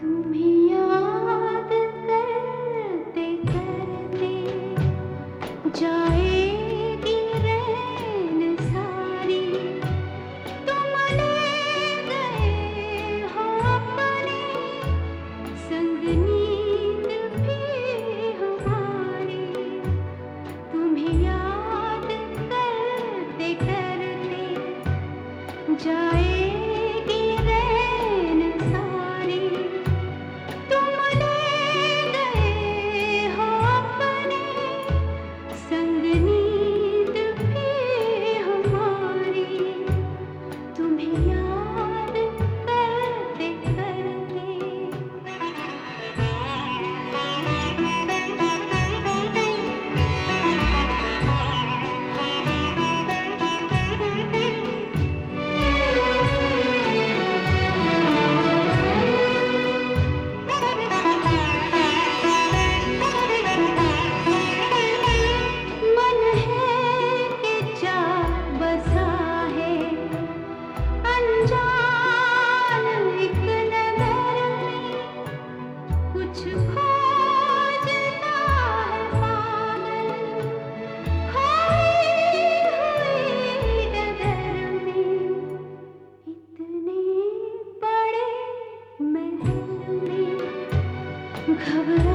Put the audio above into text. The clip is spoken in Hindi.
तुम्हें হবে